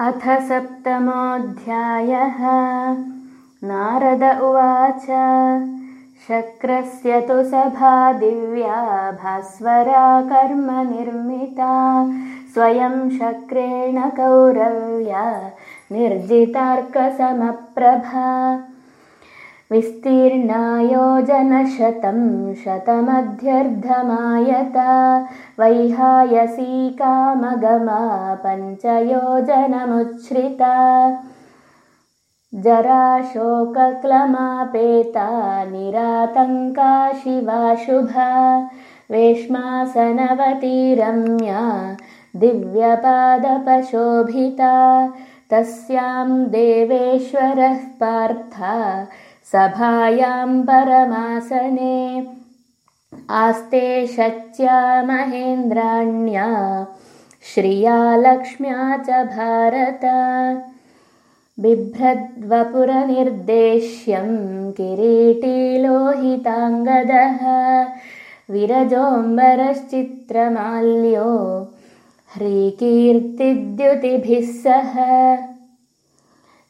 अथ सप्तमोऽध्यायः। नारद उवाच शक्रस्य तु सभा दिव्या भास्वरा कर्मनिर्मिता स्वयं शक्रेण कौरव्या निर्जितार्कसमप्रभा विस्तीर्णायोजनशतं शतमध्यर्धमायता वैहायसीकामगमा पञ्चयोजनमुच्छ्रिता जराशोकक्लमापेता निरातङ्का शिवाशुभा वेश्मासनवती रम्या दिव्यपादपशोभिता तस्यां देवेश्वरः पार्था सभायां परमासने। आस्ते शच्या महेन्द्राण्या श्रिया लक्ष्म्या च भारत। बिभ्रद्वपुरनिर्देश्यं किरीटीलोहिताङ्गदः विरजोऽम्बरश्चित्रमाल्यो ह्रीकीर्तिद्युतिभिः सह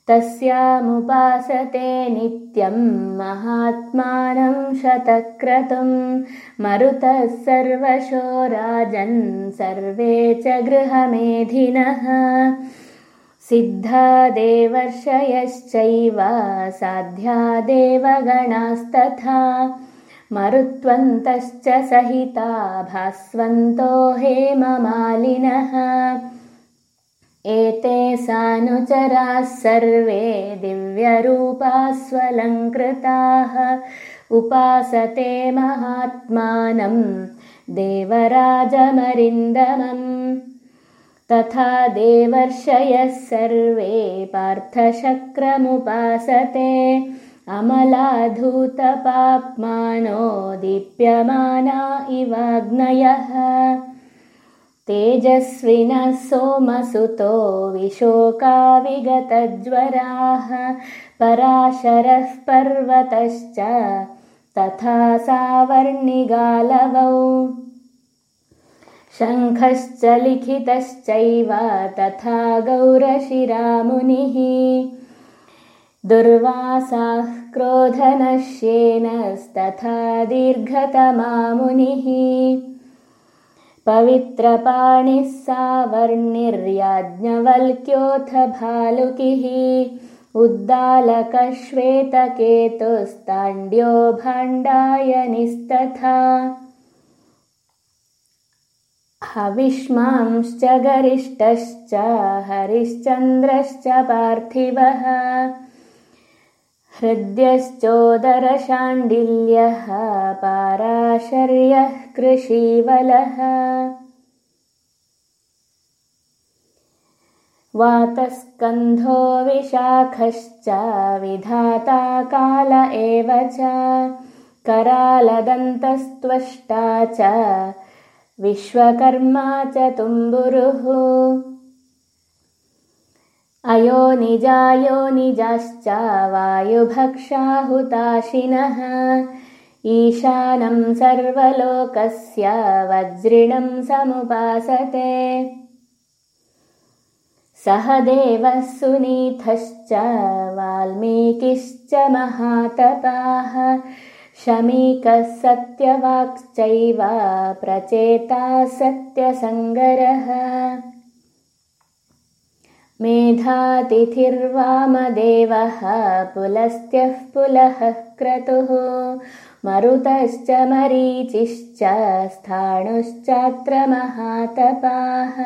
तस्यामुपासते नित्यं महात्मानं शतक्रतुं मरुतः सर्वशो राजन् सर्वे च गृहमेधिनः। सिद्धा देवर्षयश्चैव साध्या देवगणास्तथा मरुत्वन्तश्च सहिता भास्वन्तो हेममालिनः एते सानुचराः सर्वे दिव्यरूपास्वलङ्कृताः उपासते महात्मानं देवराजमरिन्दमम्। तथा देवर्षयः सर्वे पार्थशक्रमुपासते अमलाधूतपाप्मानो दीप्यमाना इवाग्नयः तेजस्विनः सोमसुतो विशोकाविगतज्वराः पराशरः पर्वतश्च तथा सावर्णिगालवौ। शङ्खश्च लिखितश्चैव तथा गौरशिरामुनिः। दुर्वासाः क्रोधनश्येनस्तथा दीर्घतमामुनिः पवित्रपाणिः सावर्णिर्याज्ञवल्क्योऽथ भालुकिः उद्दालकश्वेतकेतुस्ताण्ड्यो भाण्डायनिस्तथा हविष्मांश्च गरिष्ठश्च हरिश्चन्द्रश्च पार्थिवः हृद्यश्चोदरशाण्डिल्यः पाराशर्यः कृषीवलः। वातस्कन्धो विशाखश्च विधाता काल एव च। करालदन्तस्त्वष्टा च विश्वकर्मा च तुम्बुरुः अयो निजायो निजाश्च वायुभक्षाहुताशिनः ईशानं सर्वलोकस्य वज्रिणं समुपासते। सह देवः सुनीथश्च वाल्मीकिश्च महातपाः। शमीकः सत्यवाक्श्चैव प्रचेता सत्यसङ्गरः मेधातिथिर्वामदेवः पुलस्त्यः पुलः क्रतुः मरुतश्च मरीचिश्च स्थाणुश्चात्र महातपाः